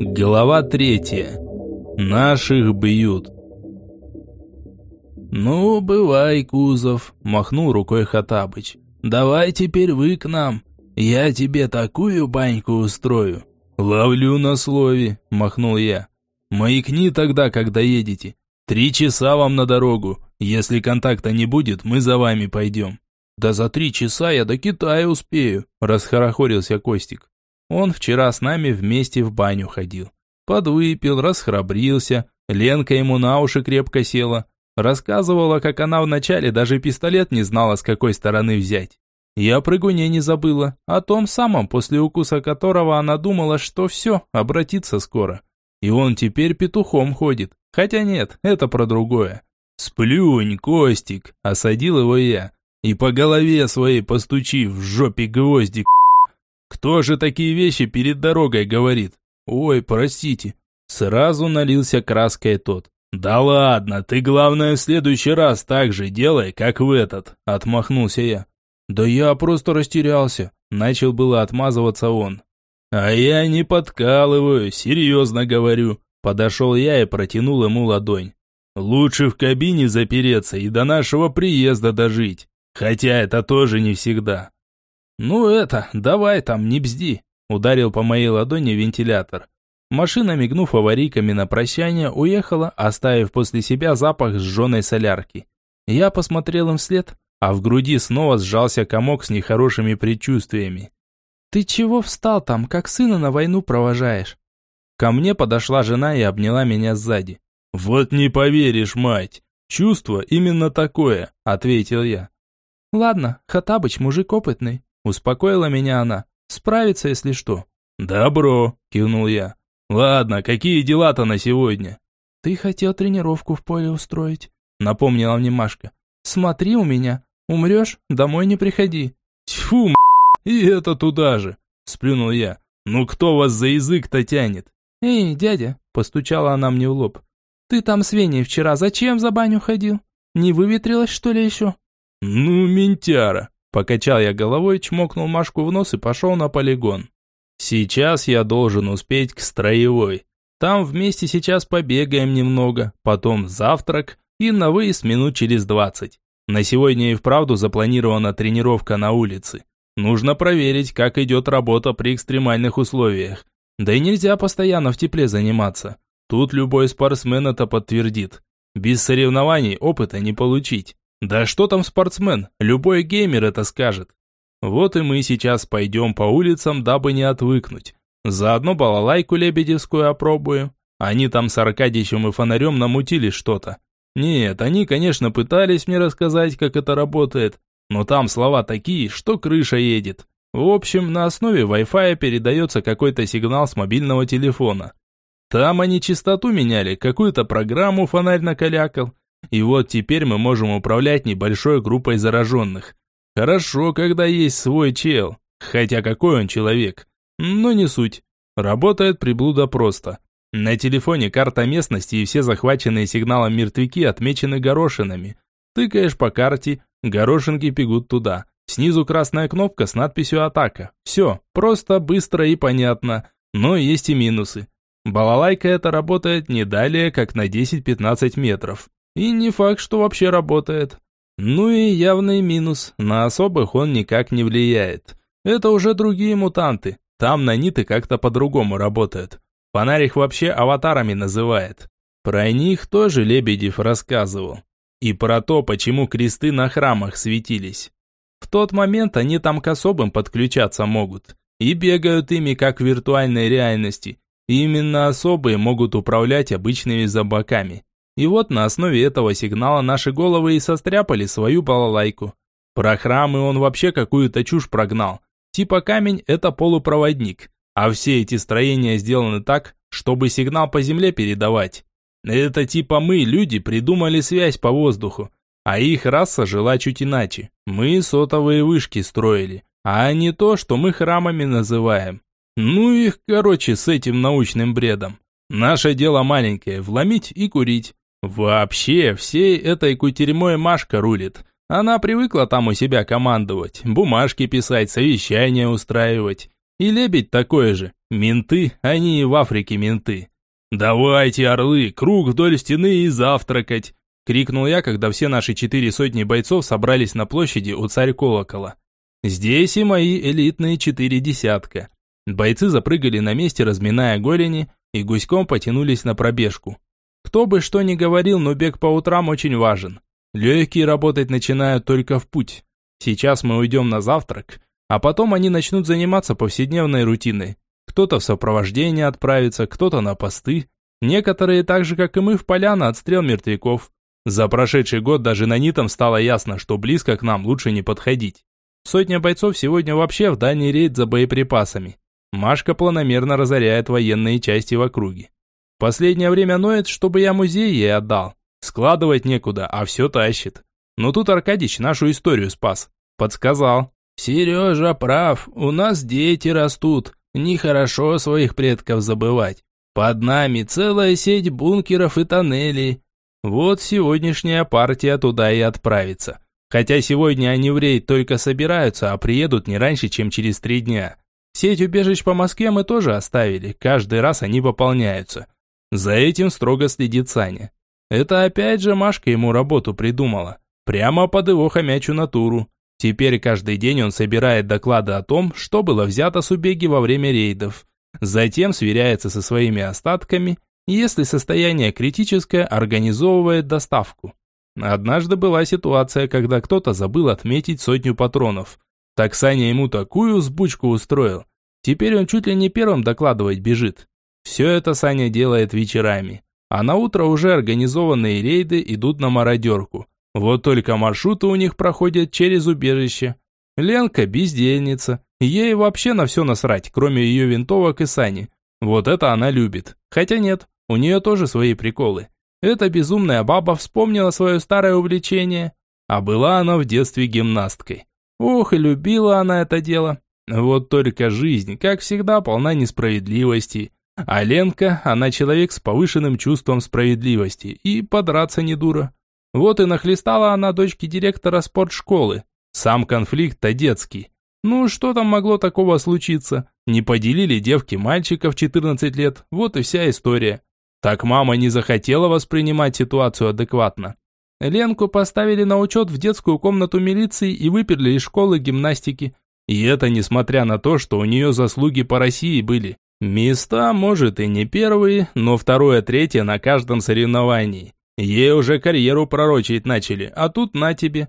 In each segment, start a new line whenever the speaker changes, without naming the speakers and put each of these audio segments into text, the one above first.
Глава третья. Наших бьют. «Ну, бывай, Кузов», – махнул рукой Хатабыч. «Давай теперь вы к нам. Я тебе такую баньку устрою». «Ловлю на слове», – махнул я. «Маякни тогда, когда едете. Три часа вам на дорогу. Если контакта не будет, мы за вами пойдем». «Да за три часа я до Китая успею», – расхорохорился Костик. Он вчера с нами вместе в баню ходил. Подвыпил, расхрабрился, Ленка ему на уши крепко села. Рассказывала, как она вначале даже пистолет не знала, с какой стороны взять. Я прыгуне не забыла, о том самом, после укуса которого она думала, что все, обратится скоро. И он теперь петухом ходит. Хотя нет, это про другое. «Сплюнь, Костик!» – осадил его я. «И по голове своей постучи, в жопе гвоздик!» «Кто же такие вещи перед дорогой говорит?» «Ой, простите». Сразу налился краской тот. «Да ладно, ты главное в следующий раз так же делай, как в этот», – отмахнулся я. «Да я просто растерялся», – начал было отмазываться он. «А я не подкалываю, серьезно говорю», – подошел я и протянул ему ладонь. «Лучше в кабине запереться и до нашего приезда дожить, хотя это тоже не всегда». «Ну это, давай там, не бзди», – ударил по моей ладони вентилятор. Машина, мигнув аварийками на прощание, уехала, оставив после себя запах сжженной солярки. Я посмотрел им вслед, а в груди снова сжался комок с нехорошими предчувствиями. «Ты чего встал там, как сына на войну провожаешь?» Ко мне подошла жена и обняла меня сзади. «Вот не поверишь, мать! Чувство именно такое», — ответил я. «Ладно, Хатабыч мужик опытный», — успокоила меня она. «Справится, если что». «Добро», — кивнул я. «Ладно, какие дела-то на сегодня?» «Ты хотел тренировку в поле устроить», — напомнила мне Машка. «Смотри у меня. Умрешь, домой не приходи».
«Тьфу, м***, и это туда же», — сплюнул я. «Ну кто вас за язык-то тянет?»
«Эй, дядя», — постучала она мне в лоб. «Ты там с Веней вчера зачем за баню ходил? Не выветрилась, что ли, еще?»
«Ну, ментяра», —
покачал я головой, чмокнул Машку в нос и пошел на полигон. Сейчас я должен успеть к строевой. Там вместе сейчас побегаем немного, потом завтрак и на выезд минут через двадцать. На сегодня и вправду запланирована тренировка на улице. Нужно проверить, как идет работа при экстремальных условиях. Да и нельзя постоянно в тепле заниматься. Тут любой спортсмен это подтвердит. Без соревнований опыта не получить. Да что там спортсмен, любой геймер это скажет. Вот и мы сейчас пойдем по улицам, дабы не отвыкнуть. Заодно балалайку лебедевскую опробуем. Они там с Аркадьичем и фонарем намутили что-то. Нет, они, конечно, пытались мне рассказать, как это работает, но там слова такие, что крыша едет. В общем, на основе Wi-Fi передается какой-то сигнал с мобильного телефона. Там они частоту меняли, какую-то программу фонарь накалякал. И вот теперь мы можем управлять небольшой группой зараженных. Хорошо, когда есть свой чел. Хотя какой он человек. Но не суть. Работает приблуда просто. На телефоне карта местности и все захваченные сигналом мертвяки отмечены горошинами. Тыкаешь по карте, горошинки бегут туда. Снизу красная кнопка с надписью «Атака». Все, просто, быстро и понятно. Но есть и минусы. Балалайка это работает не далее, как на 10-15 метров. И не факт, что вообще работает. Ну и явный минус, на особых он никак не влияет. Это уже другие мутанты, там наниты как-то по-другому работают. Фонарь их вообще аватарами называет. Про них тоже Лебедев рассказывал. И про то, почему кресты на храмах светились. В тот момент они там к особым подключаться могут. И бегают ими, как в виртуальной реальности. И именно особые могут управлять обычными зомбаками. И вот на основе этого сигнала наши головы и состряпали свою балалайку. Про храмы он вообще какую-то чушь прогнал. Типа камень – это полупроводник, а все эти строения сделаны так, чтобы сигнал по земле передавать. Это типа мы, люди, придумали связь по воздуху, а их раса жила чуть иначе. Мы сотовые вышки строили, а не то, что мы храмами называем. Ну их, короче, с этим научным бредом. Наше дело маленькое – вломить и курить. Вообще, всей этой кутерьмой Машка рулит. Она привыкла там у себя командовать, бумажки писать, совещания устраивать. И лебедь такой же. Менты, они и в Африке менты. «Давайте, орлы, круг вдоль стены и завтракать!» Крикнул я, когда все наши четыре сотни бойцов собрались на площади у царь колокола. Здесь и мои элитные четыре десятка. Бойцы запрыгали на месте, разминая голени, и гуськом потянулись на пробежку. Кто бы что ни говорил, но бег по утрам очень важен. Легкие работать начинают только в путь. Сейчас мы уйдем на завтрак, а потом они начнут заниматься повседневной рутиной. Кто-то в сопровождение отправится, кто-то на посты. Некоторые так же, как и мы, в поля на отстрел мертвяков. За прошедший год даже на нитам стало ясно, что близко к нам лучше не подходить. Сотня бойцов сегодня вообще в дальний рейд за боеприпасами. Машка планомерно разоряет военные части в округе. Последнее время ноет, чтобы я музей ей отдал. Складывать некуда, а все тащит. Но тут Аркадич нашу историю спас. Подсказал. «Сережа прав, у нас дети растут. Нехорошо своих предков забывать. Под нами целая сеть бункеров и тоннелей. Вот сегодняшняя партия туда и отправится. Хотя сегодня они в рейд только собираются, а приедут не раньше, чем через три дня. Сеть убежищ по Москве мы тоже оставили, каждый раз они пополняются. За этим строго следит Саня. Это опять же Машка ему работу придумала. Прямо под его хомячую натуру. Теперь каждый день он собирает доклады о том, что было взято с убеги во время рейдов. Затем сверяется со своими остатками, если состояние критическое, организовывает доставку. Однажды была ситуация, когда кто-то забыл отметить сотню патронов. Так Саня ему такую взбучку устроил. Теперь он чуть ли не первым докладывать бежит. Все это Саня делает вечерами. А на утро уже организованные рейды идут на мародерку. Вот только маршруты у них проходят через убежище. Ленка бездельница. Ей вообще на все насрать, кроме ее винтовок и сани. Вот это она любит. Хотя нет, у нее тоже свои приколы. Эта безумная баба вспомнила свое старое увлечение. А была она в детстве гимнасткой. Ох, и любила она это дело. Вот только жизнь, как всегда, полна несправедливости. А Ленка, она человек с повышенным чувством справедливости. И подраться не дура. Вот и нахлестала она дочке директора спортшколы. Сам конфликт-то детский. Ну, что там могло такого случиться? Не поделили девки мальчиков 14 лет, вот и вся история. Так мама не захотела воспринимать ситуацию адекватно. Ленку поставили на учет в детскую комнату милиции и выперли из школы гимнастики. И это несмотря на то, что у нее заслуги по России были. Места, может, и не первые, но второе-третье на каждом соревновании. Ей уже карьеру пророчить начали, а тут на тебе.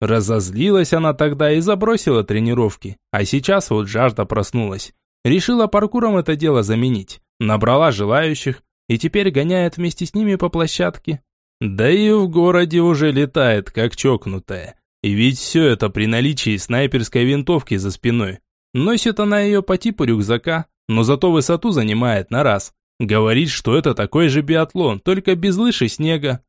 Разозлилась она тогда и забросила тренировки, а сейчас вот жажда проснулась. Решила паркуром это дело заменить. Набрала желающих и теперь гоняет вместе с ними по площадке. Да и в городе уже летает, как чокнутая. И ведь все это при наличии снайперской винтовки за спиной. Носит она ее по типу рюкзака, но зато высоту занимает на раз. Говорит, что это такой же биатлон, только без лыж и снега.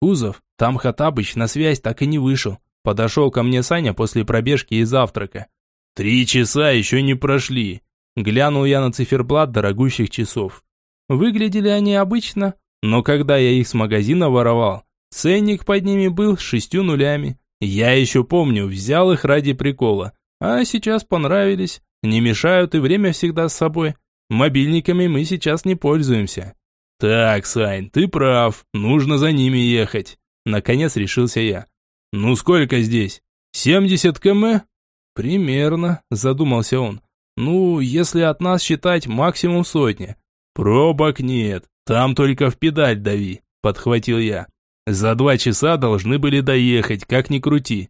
Кузов, там Хатабыч на связь так и не вышел. Подошел ко мне Саня после пробежки и завтрака. Три часа еще не прошли. Глянул я на циферблат дорогущих часов. Выглядели они обычно, но когда я их с магазина воровал, ценник под ними был с шестью нулями. Я еще помню, взял их ради прикола. А сейчас понравились, не мешают и время всегда с собой. Мобильниками мы сейчас не пользуемся. Так, Сань, ты прав, нужно за ними ехать. Наконец решился я. Ну сколько здесь? 70 км? Примерно, задумался он. Ну, если от нас считать максимум сотня. Пробок нет, там только в педаль дави, подхватил я. За два часа должны были доехать, как ни крути.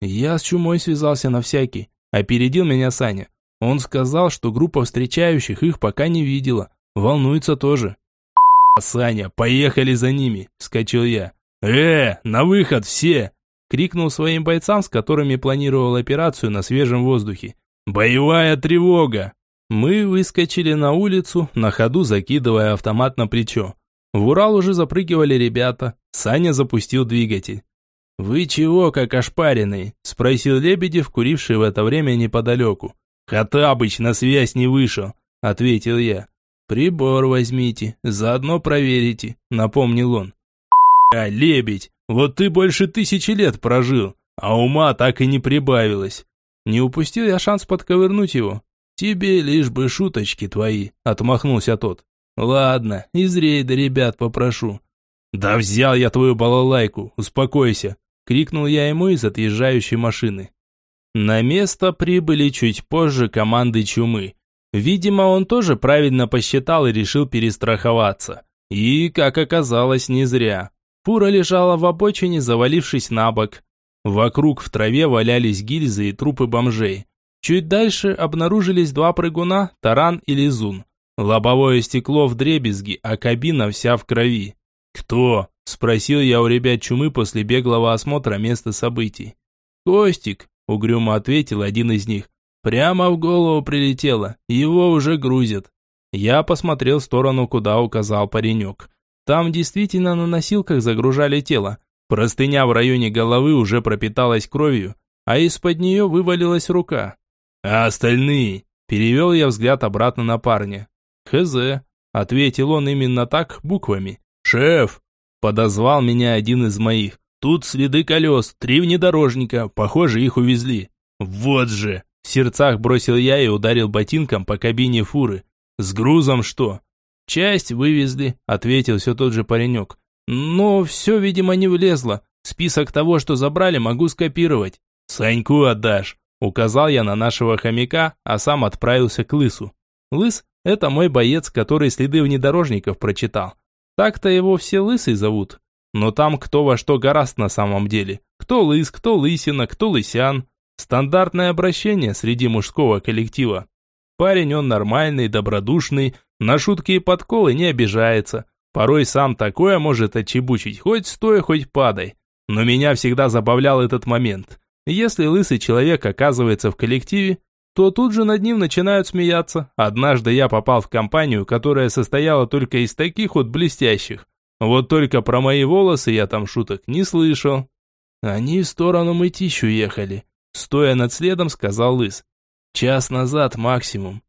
Я с чумой связался на всякий. Опередил меня Саня. Он сказал, что группа встречающих их пока не видела. Волнуется тоже. «Саня, поехали за ними!» – вскочил я. «Э, на выход все!» – крикнул своим бойцам, с которыми планировал операцию на свежем воздухе. «Боевая тревога!» Мы выскочили на улицу, на ходу закидывая автомат на плечо. В Урал уже запрыгивали ребята. Саня запустил двигатель. «Вы чего, как ошпаренные?» – спросил Лебедев, куривший в это время неподалеку. «Хатабыч на связь не вышел», — ответил я. «Прибор возьмите, заодно проверите», — напомнил он. «А, лебедь, вот ты больше тысячи лет прожил, а ума так и не прибавилось». Не упустил я шанс подковырнуть его. «Тебе лишь бы шуточки твои», – отмахнулся тот. «Ладно, из рейда ребят попрошу». «Да взял я твою балалайку, успокойся», – крикнул я ему из отъезжающей машины. На место прибыли чуть позже команды чумы. Видимо, он тоже правильно посчитал и решил перестраховаться. И, как оказалось, не зря. Фура лежала в обочине, завалившись на бок. Вокруг в траве валялись гильзы и трупы бомжей. Чуть дальше обнаружились два прыгуна, таран и лизун. Лобовое стекло в дребезги, а кабина вся в крови. «Кто?» – спросил я у ребят чумы после беглого осмотра места событий. «Костик», – угрюмо ответил один из них. «Прямо в голову прилетело, его уже грузят». Я посмотрел в сторону, куда указал паренек. Там действительно на носилках загружали тело. Простыня в районе головы уже пропиталась кровью, а из-под нее вывалилась рука. «А остальные?» – перевел я взгляд обратно на парня. «Хз», – ответил он именно так, буквами. «Шеф!» – подозвал меня один из моих. «Тут следы колес, три внедорожника, похоже, их увезли». «Вот же!» – в сердцах бросил я и ударил ботинком по кабине фуры. «С грузом что?» «Часть вывезли», – ответил все тот же паренек. «Но все, видимо, не влезло. Список того, что забрали, могу скопировать». «Саньку отдашь», Указал я на нашего хомяка, а сам отправился к Лысу. Лыс – это мой боец, который следы внедорожников прочитал. Так-то его все Лысый зовут. Но там кто во что гораст на самом деле. Кто Лыс, кто Лысина, кто Лысян. Стандартное обращение среди мужского коллектива. Парень он нормальный, добродушный, на шутки и подколы не обижается. Порой сам такое может отчебучить, хоть стоя, хоть падай. Но меня всегда забавлял этот момент. Если лысый человек оказывается в коллективе, то тут же над ним начинают смеяться. Однажды я попал в компанию, которая состояла только из таких вот блестящих. Вот только про мои волосы я там шуток не слышал. Они в сторону Мытищу ехали. Стоя над следом, сказал Лыс. Час назад максимум.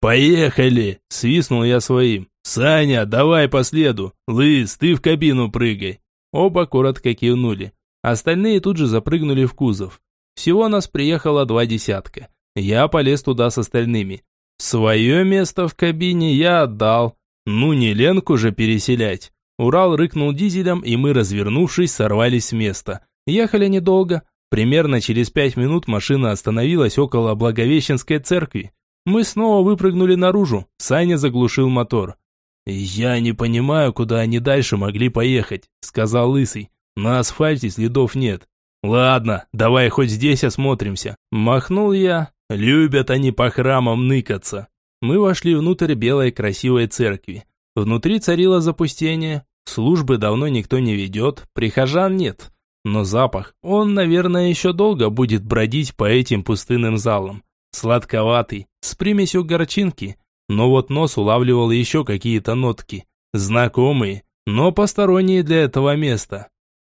«Поехали!» – свистнул я своим. «Саня, давай по следу! Лыс, ты в кабину прыгай!» Оба коротко кивнули. Остальные тут же запрыгнули в кузов. Всего нас приехало два десятка. Я полез туда с остальными. Свое место в кабине я отдал. Ну не Ленку же переселять. Урал рыкнул дизелем, и мы, развернувшись, сорвались с места. Ехали недолго. Примерно через пять минут машина остановилась около Благовещенской церкви. Мы снова выпрыгнули наружу. Саня заглушил мотор. «Я не понимаю, куда они дальше могли поехать», — сказал Лысый. На асфальте следов нет. Ладно, давай хоть здесь осмотримся. Махнул я. Любят они по храмам ныкаться. Мы вошли внутрь белой красивой церкви. Внутри царило запустение. Службы давно никто не ведет, прихожан нет. Но запах, он, наверное, еще долго будет бродить по этим пустынным залам. Сладковатый, с примесью горчинки. Но вот нос улавливал еще какие-то нотки. Знакомые, но посторонние для этого места.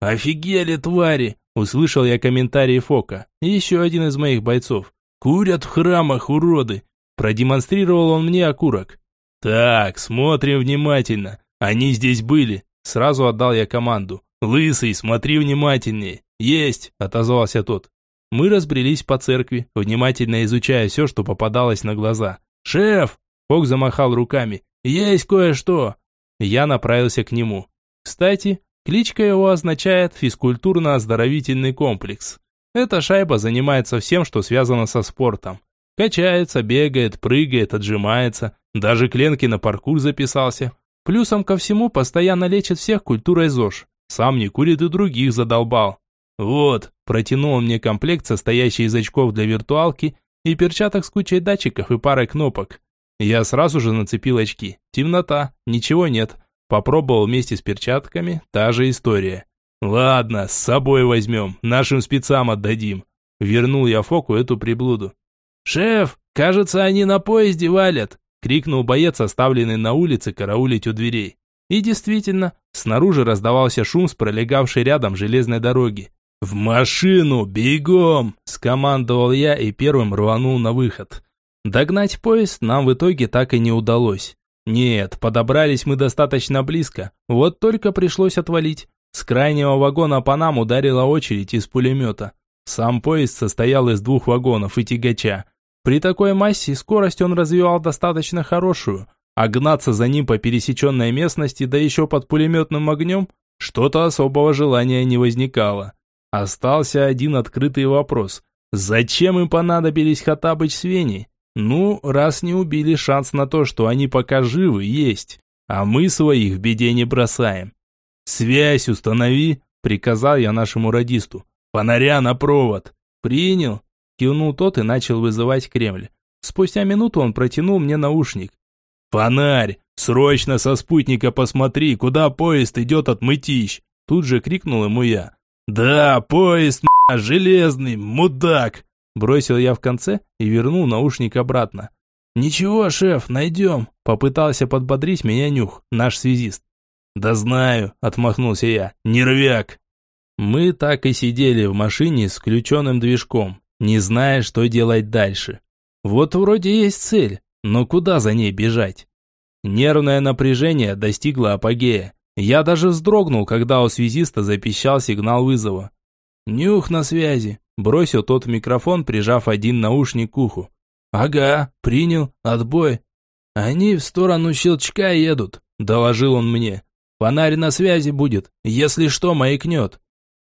«Офигели, твари!» – услышал я комментарий Фока, еще один из моих бойцов. «Курят в храмах, уроды!» Продемонстрировал он мне окурок. «Так, смотрим внимательно. Они здесь были». Сразу отдал я команду. «Лысый, смотри внимательнее». «Есть!» – отозвался тот. Мы разбрелись по церкви, внимательно изучая все, что попадалось на глаза. «Шеф!» – Фок замахал руками. «Есть кое-что!» Я направился к нему. Кстати, Кличка его означает «физкультурно-оздоровительный комплекс». Эта шайба занимается всем, что связано со спортом. Качается, бегает, прыгает, отжимается. Даже Кленки на паркур записался. Плюсом ко всему постоянно лечит всех культурой ЗОЖ. Сам не курит и других задолбал. Вот, протянул мне комплект, состоящий из очков для виртуалки и перчаток с кучей датчиков и парой кнопок. Я сразу же нацепил очки. Темнота, ничего нет. Попробовал вместе с перчатками, та же история. Ладно, с собой возьмем, нашим спецам отдадим. Вернул я Фоку эту приблуду. «Шеф, кажется, они на поезде валят!» крикнул боец, оставленный на улице караулить у дверей. И действительно, снаружи раздавался шум с пролегавшей рядом железной дороги. «В машину, бегом!» – скомандовал я и первым рванул на выход. Догнать поезд нам в итоге так и не удалось. Нет, подобрались мы достаточно близко, вот только пришлось отвалить. С крайнего вагона по нам ударила очередь из пулемета. Сам поезд состоял из двух вагонов и тягача. При такой массе скорость он развивал достаточно хорошую, а гнаться за ним по пересеченной местности, да еще под пулеметным огнем, что-то особого желания не возникало. Остался один открытый вопрос. Зачем им понадобились Хатабыч с Веней? Ну, раз не убили, шанс на то, что они пока живы, есть. А мы своих в беде не бросаем. «Связь установи», — приказал я нашему радисту. «Фонаря на провод». «Принял», — кивнул тот и начал вызывать Кремль. Спустя минуту он протянул мне наушник. «Фонарь! Срочно со спутника посмотри, куда поезд идет от Мытищ!» Тут же крикнул ему я. «Да, поезд, м***, железный, мудак!» Бросил я в конце и вернул наушник обратно. «Ничего, шеф, найдем», — попытался подбодрить меня Нюх, наш связист. «Да знаю», — отмахнулся я, — «нервяк». Мы так и сидели в машине с включенным движком, не зная, что делать дальше. Вот вроде есть цель, но куда за ней бежать? Нервное напряжение достигло апогея. Я даже вздрогнул, когда у связиста запищал сигнал вызова. «Нюх на связи», – бросил тот в микрофон, прижав один наушник к уху. «Ага, принял, отбой». «Они в сторону щелчка едут», – доложил он мне. «Фонарь на связи будет, если что, маякнет».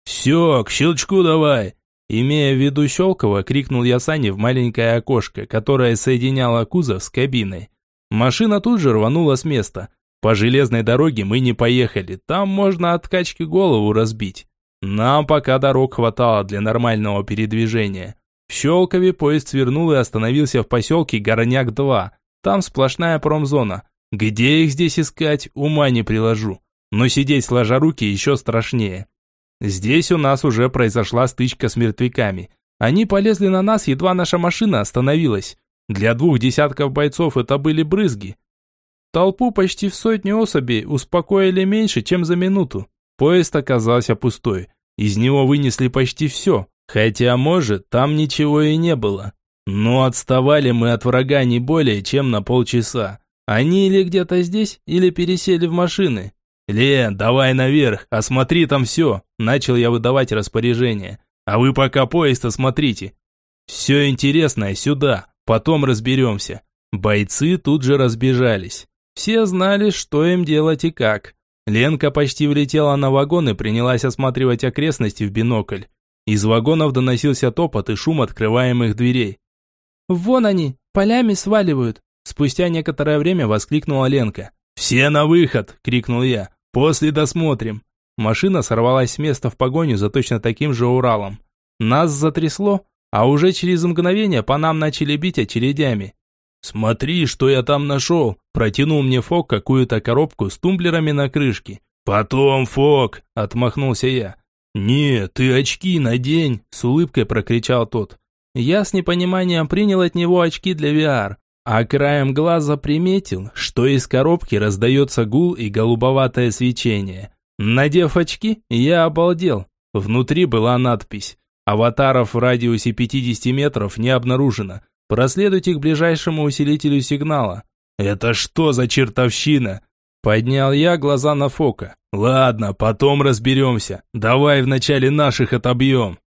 «Все, к щелчку давай!» Имея в виду Щелкова, крикнул я Сане в маленькое окошко, которое соединяло кузов с кабиной. Машина тут же рванула с места. По железной дороге мы не поехали, там можно от качки голову разбить. Нам пока дорог хватало для нормального передвижения. В Щелкове поезд свернул и остановился в поселке Горняк-2. Там сплошная промзона. Где их здесь искать, ума не приложу. Но сидеть сложа руки еще страшнее. Здесь у нас уже произошла стычка с мертвяками. Они полезли на нас, едва наша машина остановилась. Для двух десятков бойцов это были брызги. Толпу почти в сотню особей успокоили меньше, чем за минуту. Поезд оказался пустой. Из него вынесли почти все, хотя, может, там ничего и не было. Но отставали мы от врага не более, чем на полчаса. Они или где-то здесь, или пересели в машины. «Лен, давай наверх, осмотри там все», – начал я выдавать распоряжение. «А вы пока поезд осмотрите. Все интересное сюда, Потом разберемся. Бойцы тут же разбежались. Все знали, что им делать и как. Ленка почти влетела на вагон и принялась осматривать окрестности в бинокль. Из вагонов доносился топот и шум открываемых дверей.
«Вон они, полями сваливают!» Спустя некоторое время воскликнула Ленка.
«Все на выход!» – крикнул я. «После досмотрим!»
Машина сорвалась с места в погоню за точно таким же Уралом. Нас затрясло, а уже через мгновение по нам начали бить очередями.
«Смотри, что я там нашел!» Протянул мне Фок какую-то коробку с тумблерами на крышке. «Потом, Фок!» – отмахнулся я. «Не, ты очки надень!» – с улыбкой прокричал тот.
Я с непониманием принял от него очки для VR, а краем глаза приметил, что из коробки раздается гул и голубоватое свечение. Надев очки, я обалдел. Внутри была надпись Аватаров в радиусе 50 метров не обнаружено. Проследуйте к ближайшему усилителю сигнала.
Это что за чертовщина?
Поднял я глаза на Фока.
Ладно, потом разберемся. Давай вначале наших отобьем.